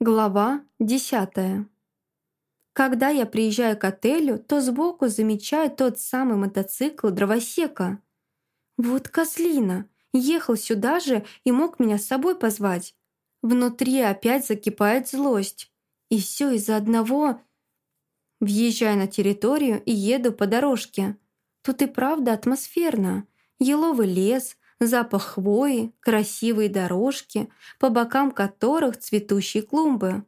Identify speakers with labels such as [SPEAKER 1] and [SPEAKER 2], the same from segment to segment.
[SPEAKER 1] Глава десятая. Когда я приезжаю к отелю, то сбоку замечаю тот самый мотоцикл дровосека. Вот козлина, ехал сюда же и мог меня с собой позвать. Внутри опять закипает злость. И все из-за одного... Въезжаю на территорию и еду по дорожке. Тут и правда атмосферно. Еловый лес, запах хвои, красивые дорожки, по бокам которых цветущие клумбы.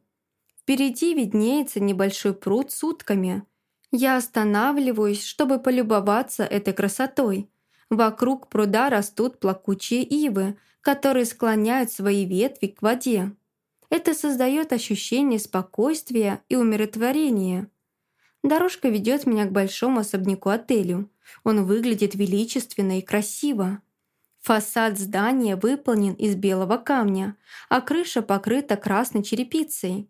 [SPEAKER 1] Впереди виднеется небольшой пруд с утками. Я останавливаюсь, чтобы полюбоваться этой красотой. Вокруг пруда растут плакучие ивы, которые склоняют свои ветви к воде. Это создает ощущение спокойствия и умиротворения. Дорожка ведет меня к большому особняку-отелю. Он выглядит величественно и красиво. Фасад здания выполнен из белого камня, а крыша покрыта красной черепицей.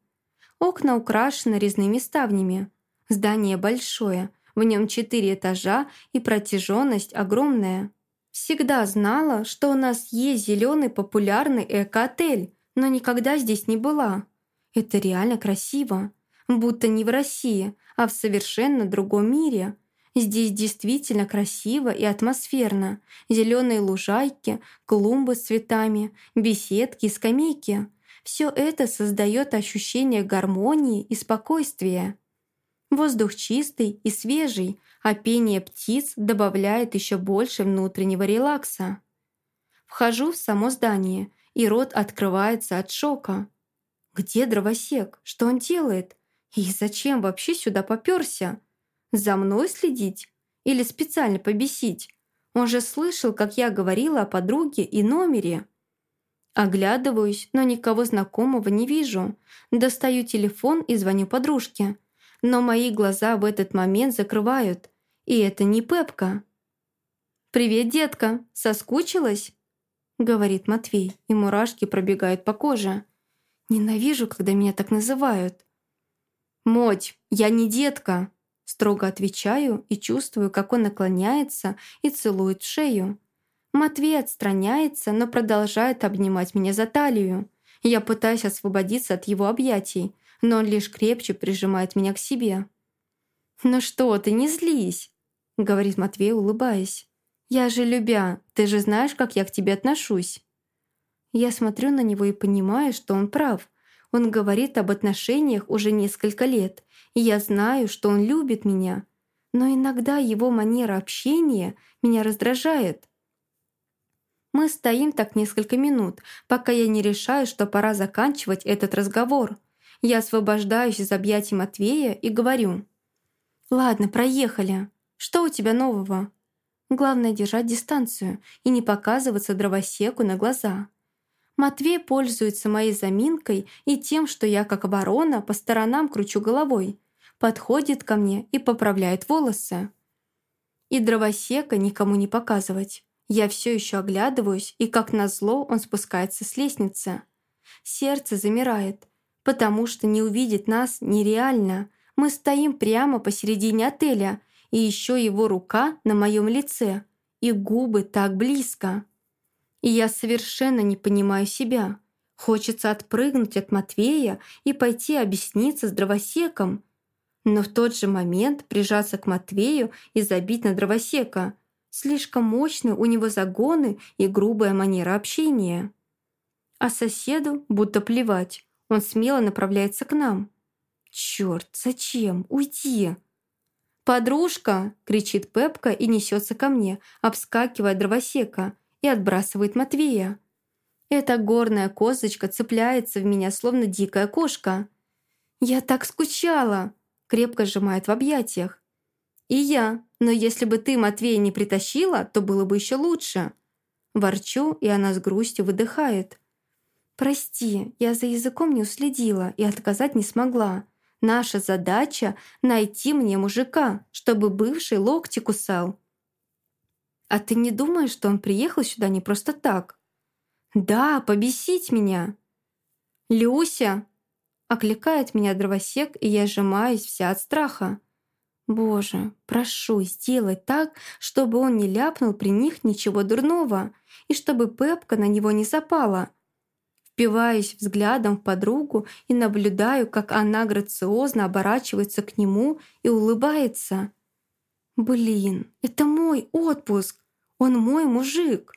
[SPEAKER 1] Окна украшены резными ставнями. Здание большое, в нем четыре этажа и протяженность огромная. Всегда знала, что у нас есть зеленый популярный эко-отель, но никогда здесь не была. Это реально красиво. Будто не в России, а в совершенно другом мире – Здесь действительно красиво и атмосферно. Зеленые лужайки, клумбы с цветами, беседки скамейки. Все это создает ощущение гармонии и спокойствия. Воздух чистый и свежий, а пение птиц добавляет еще больше внутреннего релакса. Вхожу в само здание, и рот открывается от шока. Где дровосек? Что он делает? И зачем вообще сюда попёрся? За мной следить? Или специально побесить? Он же слышал, как я говорила о подруге и номере. Оглядываюсь, но никого знакомого не вижу. Достаю телефон и звоню подружке. Но мои глаза в этот момент закрывают. И это не Пепка. «Привет, детка! Соскучилась?» Говорит Матвей, и мурашки пробегают по коже. Ненавижу, когда меня так называют. «Моть, я не детка!» Строго отвечаю и чувствую, как он наклоняется и целует шею. Матвей отстраняется, но продолжает обнимать меня за талию. Я пытаюсь освободиться от его объятий, но он лишь крепче прижимает меня к себе. «Ну что ты, не злись!» — говорит Матвей, улыбаясь. «Я же любя, ты же знаешь, как я к тебе отношусь». Я смотрю на него и понимаю, что он прав. Он говорит об отношениях уже несколько лет, и я знаю, что он любит меня. Но иногда его манера общения меня раздражает. Мы стоим так несколько минут, пока я не решаю, что пора заканчивать этот разговор. Я освобождаюсь из объятий Матвея и говорю. «Ладно, проехали. Что у тебя нового?» Главное держать дистанцию и не показываться дровосеку на глаза. Матвей пользуется моей заминкой и тем, что я, как ворона, по сторонам кручу головой, подходит ко мне и поправляет волосы. И дровосека никому не показывать. Я все еще оглядываюсь, и как назло он спускается с лестницы. Сердце замирает, потому что не увидеть нас нереально. Мы стоим прямо посередине отеля, и еще его рука на моем лице, и губы так близко. И я совершенно не понимаю себя. Хочется отпрыгнуть от Матвея и пойти объясниться с дровосеком. Но в тот же момент прижаться к Матвею и забить на дровосека. Слишком мощны у него загоны и грубая манера общения. А соседу будто плевать. Он смело направляется к нам. «Чёрт, зачем? Уйди!» «Подружка!» — кричит Пепка и несется ко мне, обскакивая дровосека и отбрасывает Матвея. Эта горная козочка цепляется в меня, словно дикая кошка. «Я так скучала!» — крепко сжимает в объятиях. «И я, но если бы ты Матвея не притащила, то было бы еще лучше!» Ворчу, и она с грустью выдыхает. «Прости, я за языком не уследила и отказать не смогла. Наша задача — найти мне мужика, чтобы бывший локти кусал». «А ты не думаешь, что он приехал сюда не просто так?» «Да, побесить меня!» «Люся!» Окликает меня дровосек, и я сжимаюсь вся от страха. «Боже, прошу, сделай так, чтобы он не ляпнул при них ничего дурного, и чтобы Пепка на него не запала». впиваюсь взглядом в подругу и наблюдаю, как она грациозно оборачивается к нему и улыбается. «Блин, это мой отпуск! Он мой мужик!»